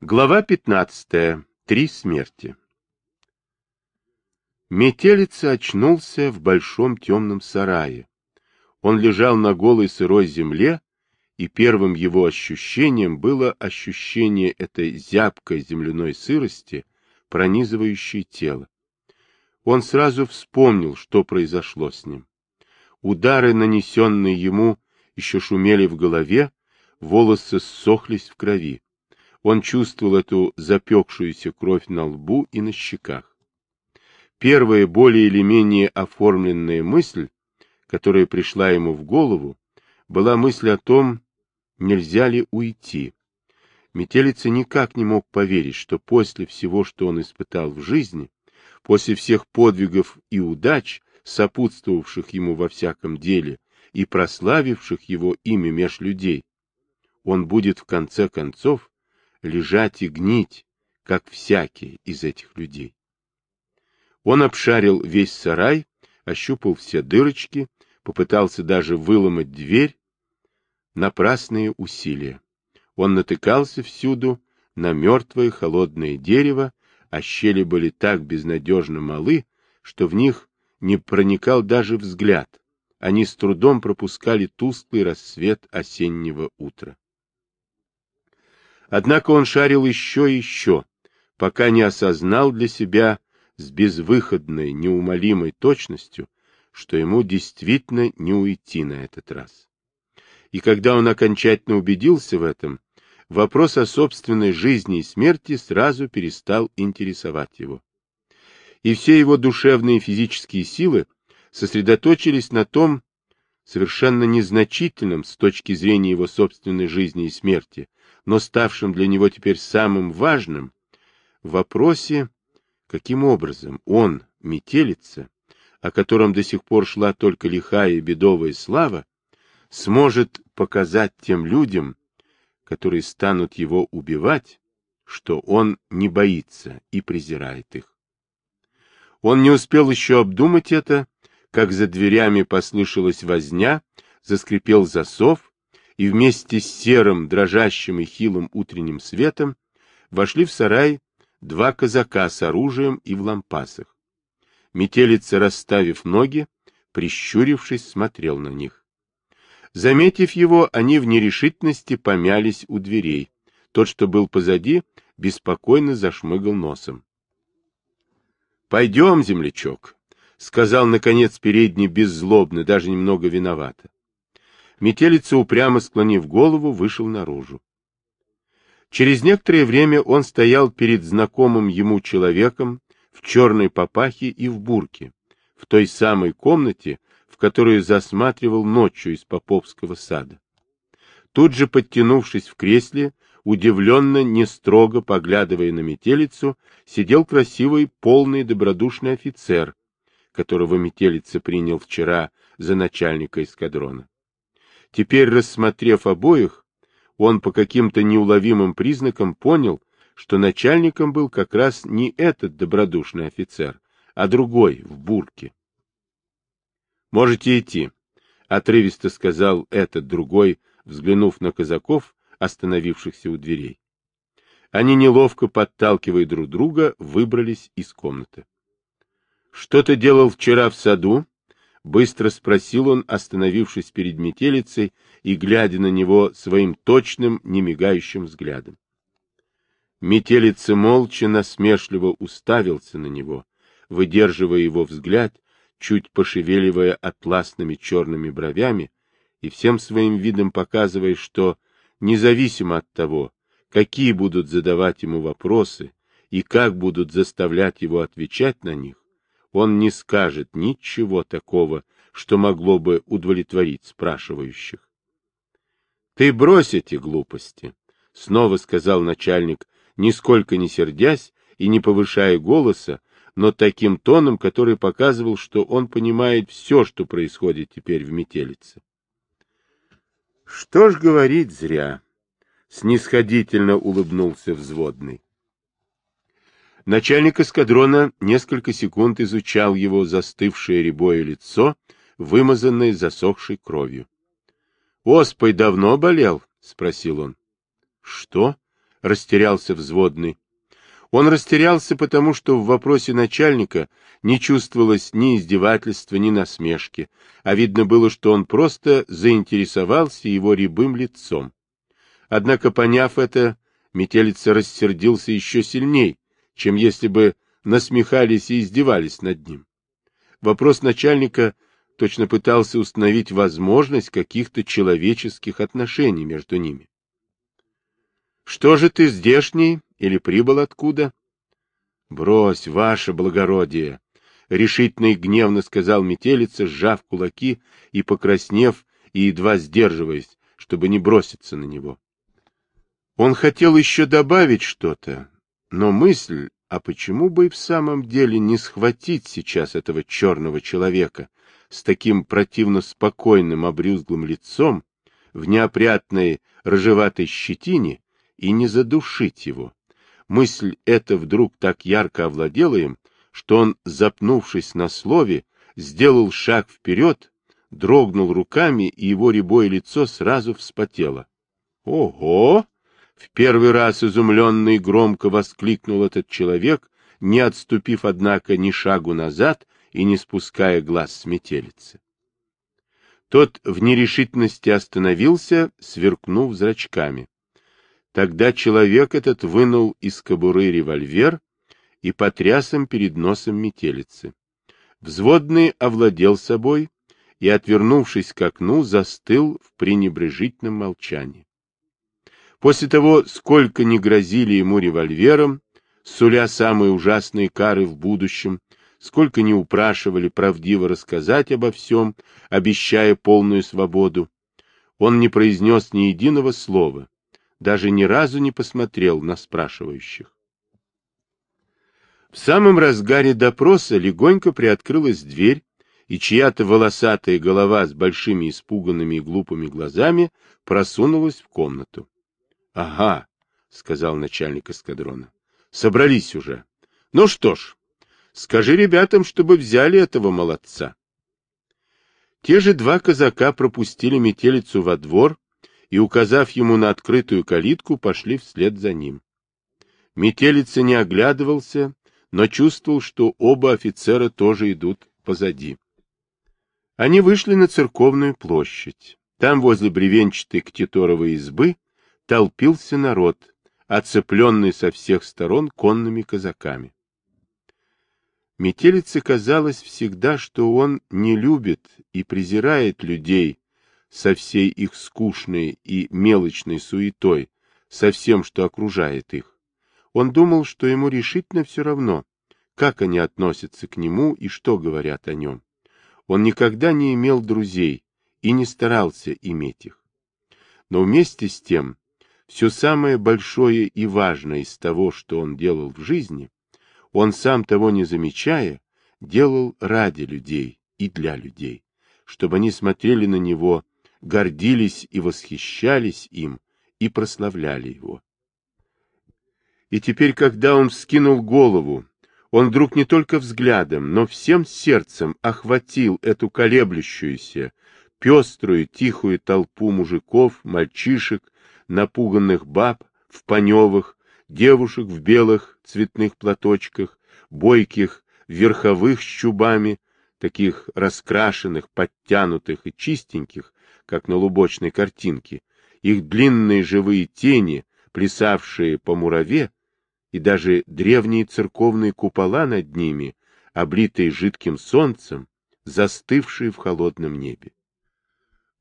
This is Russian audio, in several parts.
Глава 15. Три смерти. Метелица очнулся в большом темном сарае. Он лежал на голой сырой земле, и первым его ощущением было ощущение этой зябкой земляной сырости, пронизывающей тело. Он сразу вспомнил, что произошло с ним. Удары, нанесенные ему, еще шумели в голове, волосы ссохлись в крови. Он чувствовал эту запекшуюся кровь на лбу и на щеках. Первая более или менее оформленная мысль, которая пришла ему в голову, была мысль о том, нельзя ли уйти. Метелица никак не мог поверить, что после всего, что он испытал в жизни, после всех подвигов и удач, сопутствовавших ему во всяком деле и прославивших его имя меж людей, он будет в конце концов лежать и гнить, как всякий из этих людей. Он обшарил весь сарай, ощупал все дырочки, попытался даже выломать дверь. Напрасные усилия. Он натыкался всюду на мертвое холодное дерево, а щели были так безнадежно малы, что в них не проникал даже взгляд. Они с трудом пропускали тусклый рассвет осеннего утра. Однако он шарил еще и еще, пока не осознал для себя с безвыходной, неумолимой точностью, что ему действительно не уйти на этот раз. И когда он окончательно убедился в этом, вопрос о собственной жизни и смерти сразу перестал интересовать его. И все его душевные и физические силы сосредоточились на том, совершенно незначительном с точки зрения его собственной жизни и смерти, но ставшим для него теперь самым важным, в вопросе, каким образом он, метелица, о котором до сих пор шла только лихая и бедовая слава, сможет показать тем людям, которые станут его убивать, что он не боится и презирает их. Он не успел еще обдумать это, как за дверями послышалась возня, заскрипел засов, и вместе с серым, дрожащим и хилым утренним светом вошли в сарай два казака с оружием и в лампасах. Метелица, расставив ноги, прищурившись, смотрел на них. Заметив его, они в нерешительности помялись у дверей. Тот, что был позади, беспокойно зашмыгал носом. — Пойдем, землячок, — сказал, наконец, передний беззлобно, даже немного виновато. Метелица, упрямо склонив голову, вышел наружу. Через некоторое время он стоял перед знакомым ему человеком в черной папахе и в бурке, в той самой комнате, в которую засматривал ночью из Поповского сада. Тут же, подтянувшись в кресле, удивленно, не строго поглядывая на метелицу, сидел красивый, полный, добродушный офицер, которого метелица принял вчера за начальника эскадрона. Теперь, рассмотрев обоих, он по каким-то неуловимым признакам понял, что начальником был как раз не этот добродушный офицер, а другой, в бурке. — Можете идти, — отрывисто сказал этот другой, взглянув на казаков, остановившихся у дверей. Они, неловко подталкивая друг друга, выбрались из комнаты. — Что ты делал вчера в саду? Быстро спросил он, остановившись перед метелицей и глядя на него своим точным, немигающим взглядом. Метелица молча насмешливо уставился на него, выдерживая его взгляд, чуть пошевеливая атласными черными бровями и всем своим видом показывая, что, независимо от того, какие будут задавать ему вопросы и как будут заставлять его отвечать на них, он не скажет ничего такого, что могло бы удовлетворить спрашивающих. — Ты брось эти глупости, — снова сказал начальник, нисколько не сердясь и не повышая голоса, но таким тоном, который показывал, что он понимает все, что происходит теперь в метелице. — Что ж говорить зря, — снисходительно улыбнулся взводный. Начальник эскадрона несколько секунд изучал его застывшее рябое лицо, вымазанное засохшей кровью. — Оспой давно болел? — спросил он. — Что? — растерялся взводный. Он растерялся, потому что в вопросе начальника не чувствовалось ни издевательства, ни насмешки, а видно было, что он просто заинтересовался его рябым лицом. Однако, поняв это, метелица рассердился еще сильней, чем если бы насмехались и издевались над ним. Вопрос начальника точно пытался установить возможность каких-то человеческих отношений между ними. «Что же ты здешний или прибыл откуда?» «Брось, ваше благородие!» — решительно и гневно сказал метелица, сжав кулаки и покраснев, и едва сдерживаясь, чтобы не броситься на него. Он хотел еще добавить что-то, но мысль, а почему бы и в самом деле не схватить сейчас этого черного человека с таким противно спокойным обрюзглым лицом, в неопрятной рыжеватой щетине, и не задушить его? Мысль эта вдруг так ярко овладела им, что он, запнувшись на слове, сделал шаг вперед, дрогнул руками, и его рябое лицо сразу вспотело. — Ого! В первый раз изумленно и громко воскликнул этот человек, не отступив, однако, ни шагу назад и не спуская глаз с метелицы. Тот в нерешительности остановился, сверкнув зрачками. Тогда человек этот вынул из кобуры револьвер и потряс им перед носом метелицы. Взводный овладел собой и, отвернувшись к окну, застыл в пренебрежительном молчании. После того, сколько не грозили ему револьвером, суля самые ужасные кары в будущем, сколько не упрашивали правдиво рассказать обо всем, обещая полную свободу, он не произнес ни единого слова, даже ни разу не посмотрел на спрашивающих. В самом разгаре допроса легонько приоткрылась дверь, и чья-то волосатая голова с большими испуганными и глупыми глазами просунулась в комнату. — Ага, — сказал начальник эскадрона. — Собрались уже. Ну что ж, скажи ребятам, чтобы взяли этого молодца. Те же два казака пропустили метелицу во двор и, указав ему на открытую калитку, пошли вслед за ним. Метелица не оглядывался, но чувствовал, что оба офицера тоже идут позади. Они вышли на церковную площадь. Там, возле бревенчатой ктиторовой избы, толпился народ, оцепленный со всех сторон конными казаками. Метелице казалось всегда, что он не любит и презирает людей со всей их скучной и мелочной суетой, со всем, что окружает их. Он думал, что ему решительно все равно, как они относятся к нему и что говорят о нем. Он никогда не имел друзей и не старался иметь их. Но вместе с тем все самое большое и важное из того, что он делал в жизни, он сам того не замечая, делал ради людей и для людей, чтобы они смотрели на него, гордились и восхищались им и прославляли его. И теперь, когда он вскинул голову, он вдруг не только взглядом, но всем сердцем охватил эту колеблющуюся, пеструю, тихую толпу мужиков, мальчишек, напуганных баб в паневых, девушек в белых цветных платочках, бойких, верховых с чубами, таких раскрашенных, подтянутых и чистеньких, как на лубочной картинке, их длинные живые тени, плясавшие по мураве, и даже древние церковные купола над ними, облитые жидким солнцем, застывшие в холодном небе.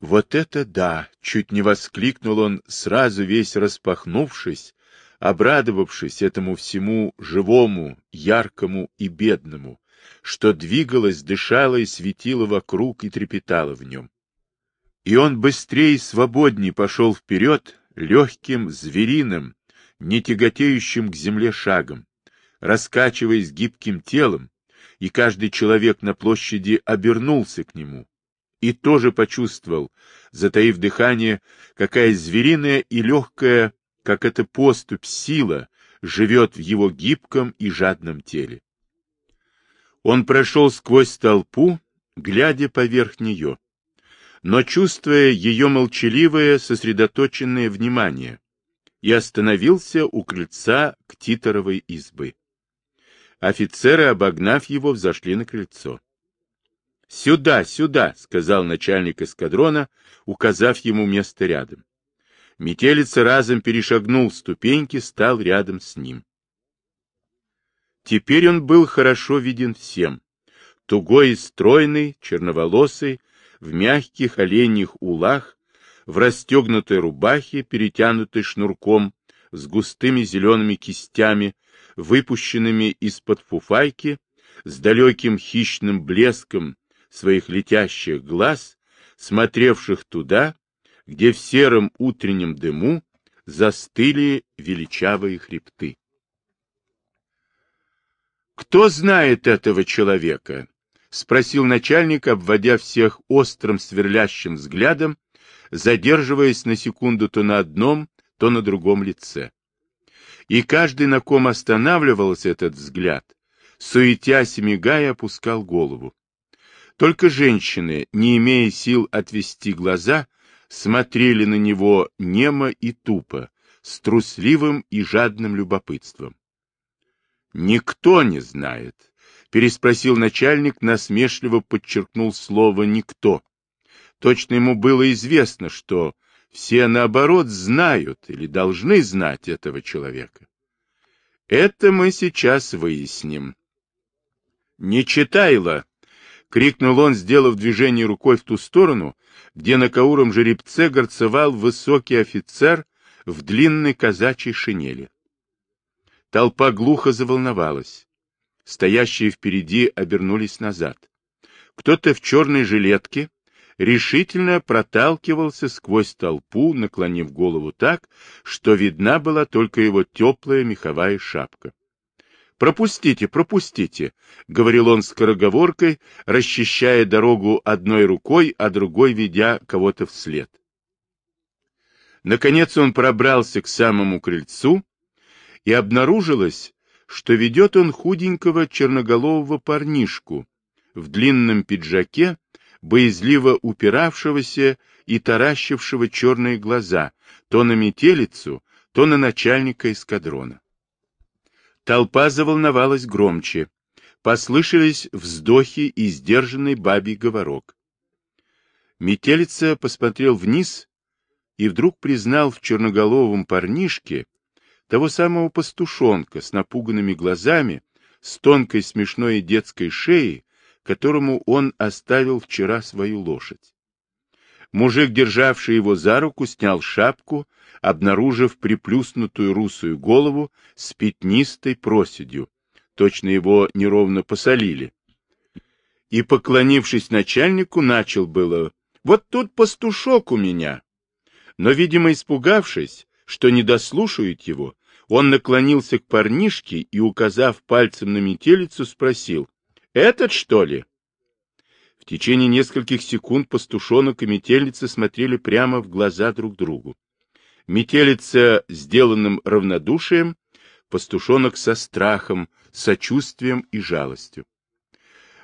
Вот это да! Чуть не воскликнул он, сразу весь распахнувшись, обрадовавшись этому всему живому, яркому и бедному, что двигалось, дышало и светило вокруг и трепетало в нем. И он быстрее и свободней пошел вперед, легким, звериным, не тяготеющим к земле шагом, раскачиваясь гибким телом, и каждый человек на площади обернулся к нему, и тоже почувствовал, затаив дыхание, какая звериная и легкая, как эта поступь, сила живет в его гибком и жадном теле. Он прошел сквозь толпу, глядя поверх нее, но чувствуя ее молчаливое, сосредоточенное внимание, и остановился у крыльца ктиторовой избы. Офицеры, обогнав его, взошли на крыльцо. — Сюда, сюда, — сказал начальник эскадрона, указав ему место рядом. Метелица разом перешагнул ступеньки, стал рядом с ним. Теперь он был хорошо виден всем. Тугой и стройный, черноволосый, в мягких оленьих улах, в расстегнутой рубахе, перетянутой шнурком, с густыми зелеными кистями, выпущенными из-под фуфайки, с далеким хищным блеском своих летящих глаз, смотревших туда, где в сером утреннем дыму застыли величавые хребты. «Кто знает этого человека?» — спросил начальник, обводя всех острым сверлящим взглядом, задерживаясь на секунду то на одном, то на другом лице. И каждый, на ком останавливался этот взгляд, суетясь и мигая, опускал голову. Только женщины, не имея сил отвести глаза, смотрели на него немо и тупо, с трусливым и жадным любопытством. «Никто не знает», — переспросил начальник, насмешливо подчеркнул слово «никто». Точно ему было известно, что все, наоборот, знают или должны знать этого человека. Это мы сейчас выясним. «Не читайла!» — крикнул он, сделав движение рукой в ту сторону, где на кауром жеребце горцевал высокий офицер в длинной казачьей шинели. Толпа глухо заволновалась. Стоящие впереди обернулись назад. Кто-то в черной жилетке решительно проталкивался сквозь толпу, наклонив голову так, что видна была только его теплая меховая шапка. «Пропустите, пропустите», — говорил он скороговоркой, расчищая дорогу одной рукой, а другой ведя кого-то вслед. Наконец он пробрался к самому крыльцу, и обнаружилось, что ведет он худенького черноголового парнишку в длинном пиджаке, боязливо упиравшегося и таращившего черные глаза то на метелицу, то на начальника эскадрона. Толпа заволновалась громче. Послышались вздохи и сдержанный бабий говорок. Метелица посмотрел вниз и вдруг признал в черноголовом парнишке того самого пастушонка с напуганными глазами, с тонкой смешной детской шеей, которому он оставил вчера свою лошадь. Мужик, державший его за руку, снял шапку, обнаружив приплюснутую русую голову с пятнистой проседью. Точно его неровно посолили. И, поклонившись начальнику, начал было «Вот тут пастушок у меня». Но, видимо, испугавшись, что не дослушают его, он наклонился к парнишке и, указав пальцем на метелицу, спросил «Этот, что ли?» В течение нескольких секунд пастушонок и метелица смотрели прямо в глаза друг другу. Метелица сделанным равнодушием, пастушонок со страхом, сочувствием и жалостью.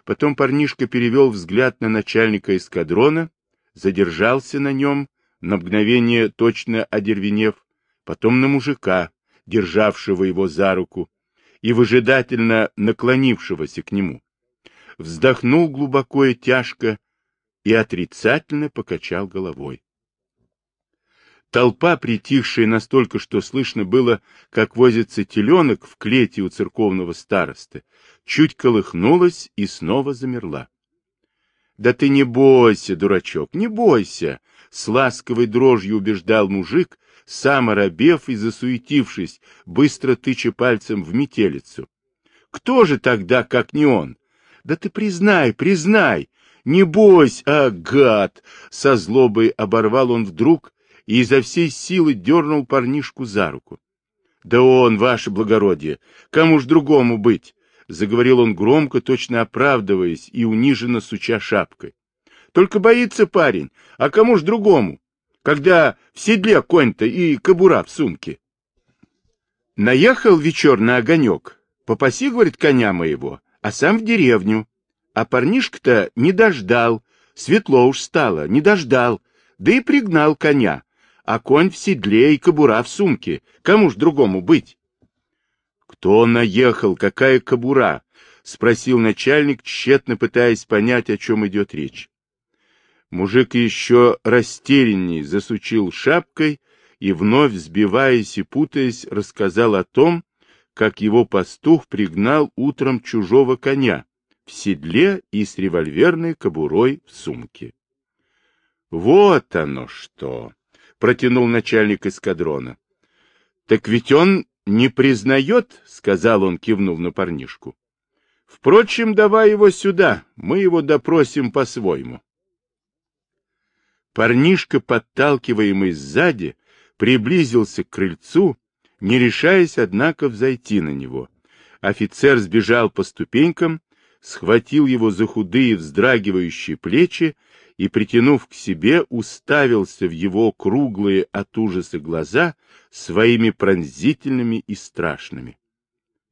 Потом парнишка перевел взгляд на начальника эскадрона, задержался на нем, на мгновение точно одервенев, потом на мужика, державшего его за руку, и выжидательно наклонившегося к нему. Вздохнул глубоко и тяжко и отрицательно покачал головой. Толпа, притихшая настолько, что слышно было, как возится теленок в клете у церковного старосты, чуть колыхнулась и снова замерла. — Да ты не бойся, дурачок, не бойся! — с ласковой дрожью убеждал мужик, сам оробев и засуетившись, быстро тыча пальцем в метелицу. — Кто же тогда, как не он? Да ты признай, признай! Не бойся, а, гад! Со злобой оборвал он вдруг и изо всей силы дернул парнишку за руку. — Да он, ваше благородие, кому ж другому быть? — заговорил он громко, точно оправдываясь и униженно суча шапкой. — Только боится парень, а кому ж другому? Когда в седле конь-то и кобура в сумке. Наехал вечер на огонек, попаси, говорит, коня моего, а сам в деревню. А парнишка-то не дождал, светло уж стало, не дождал, да и пригнал коня, а конь в седле и кобура в сумке. Кому ж другому быть? — Кто наехал? Какая кобура? — спросил начальник, тщетно пытаясь понять, о чем идет речь. Мужик еще растерянней засучил шапкой и, вновь сбиваясь и путаясь, рассказал о том, как его пастух пригнал утром чужого коня в седле и с револьверной кобурой в сумке. — Вот оно что! — протянул начальник эскадрона. — Так ведь он не признает, — сказал он, кивнув на парнишку. Впрочем, давай его сюда, мы его допросим по-своему. Парнишка, подталкиваемый сзади, приблизился к крыльцу, не решаясь, однако, взойти на него. Офицер сбежал по ступенькам, схватил его за худые вздрагивающие плечи и, притянув к себе, уставился в его круглые от ужаса глаза своими пронзительными и страшными.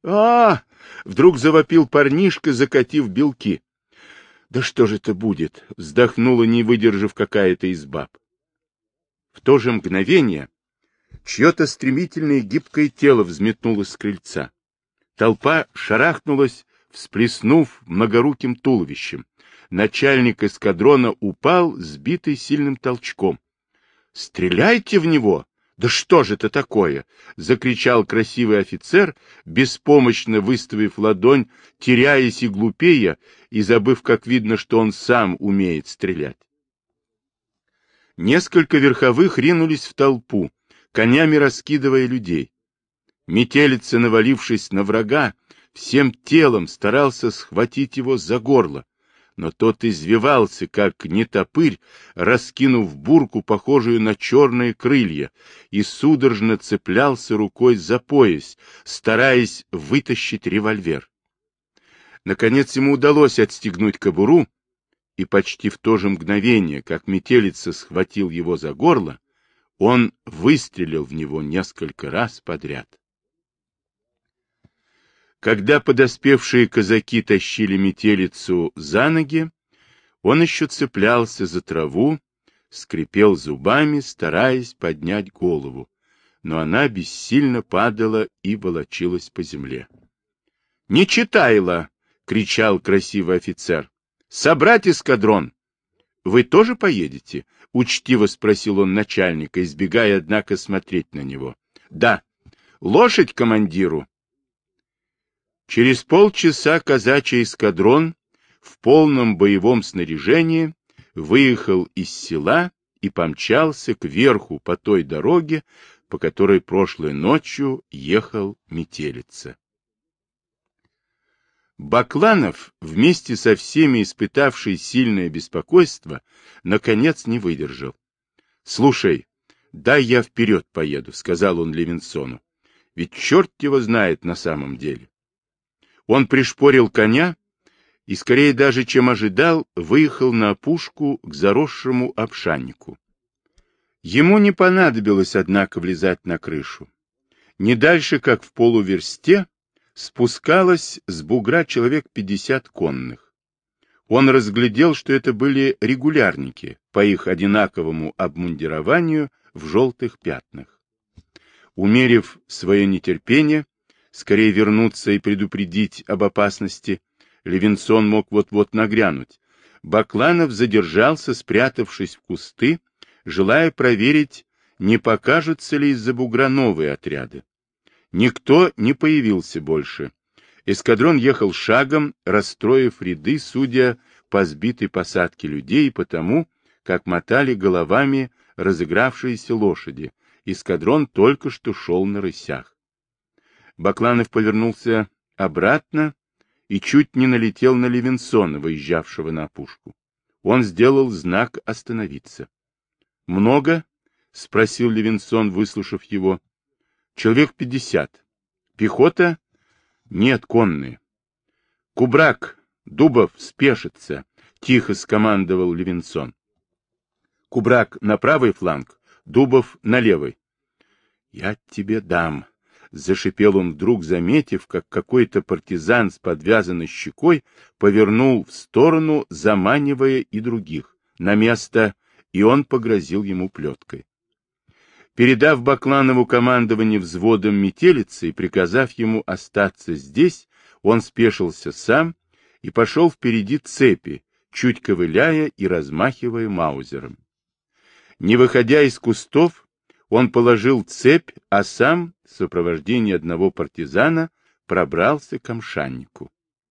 А, вдруг завопил парнишка, закатив белки. Да что же это будет? Вздохнула, не выдержав какая-то из баб. В то же мгновение чье-то стремительное гибкое тело взметнулось с крыльца. Толпа шарахнулась, всплеснув многоруким туловищем. Начальник эскадрона упал, сбитый сильным толчком. «Стреляйте в него!» «Да что же это такое?» — закричал красивый офицер, беспомощно выставив ладонь, теряясь и глупея, и забыв, как видно, что он сам умеет стрелять. Несколько верховых ринулись в толпу, конями раскидывая людей. Метелица, навалившись на врага, всем телом старался схватить его за горло, но тот извивался, как нетопырь, раскинув бурку, похожую на черные крылья, и судорожно цеплялся рукой за пояс, стараясь вытащить револьвер. Наконец ему удалось отстегнуть кобуру, и почти в то же мгновение, как метелица схватил его за горло, он выстрелил в него несколько раз подряд. Когда подоспевшие казаки тащили метелицу за ноги, он еще цеплялся за траву, скрипел зубами, стараясь поднять голову, но она бессильно падала и волочилась по земле. — Не читайла! — кричал красивый офицер. — Собрать эскадрон! — Вы тоже поедете? — учтиво спросил он начальника, избегая, однако, смотреть на него. — Да. — Лошадь командиру! Через полчаса казачий эскадрон в полном боевом снаряжении выехал из села и помчался к верху по той дороге, по которой прошлой ночью ехал метелица. Бакланов, вместе со всеми испытавший сильное беспокойство, наконец не выдержал. — Слушай, дай я вперед поеду, — сказал он Левинсону. — Ведь черт его знает на самом деле. Он пришпорил коня и, скорее даже, чем ожидал, выехал на опушку к заросшему обшаннику. Ему не понадобилось, однако, влезать на крышу. Не дальше, как в полуверсте, спускалось с бугра человек пятьдесят конных. Он разглядел, что это были регулярники по их одинаковому обмундированию в желтых пятнах. Умерив свое нетерпение, скорее вернуться и предупредить об опасности. Левинсон мог вот-вот нагрянуть. Бакланов задержался, спрятавшись в кусты, желая проверить, не покажутся ли из-за бугра новые отряды. Никто не появился больше. Эскадрон ехал шагом, расстроив ряды, судя по сбитой посадке людей и потому, как мотали головами разыгравшиеся лошади. Эскадрон только что шел на рысях. Бакланов повернулся обратно и чуть не налетел на Левинсона, выезжавшего на опушку. Он сделал знак остановиться. — Много? — спросил Левинсон, выслушав его. — Человек пятьдесят. — Пехота? — Нет, конные. — Кубрак, Дубов, спешится, — тихо скомандовал Левинсон. — Кубрак на правый фланг, Дубов на левый. — Я тебе дам, Зашипел он вдруг, заметив, как какой-то партизан с подвязанной щекой повернул в сторону, заманивая и других, на место, и он погрозил ему плеткой. Передав Бакланову командование взводом метелицы и приказав ему остаться здесь, он спешился сам и пошел впереди цепи, чуть ковыляя и размахивая маузером. Не выходя из кустов, он положил цепь, а сам, в сопровождении одного партизана, пробрался к Амшаннику.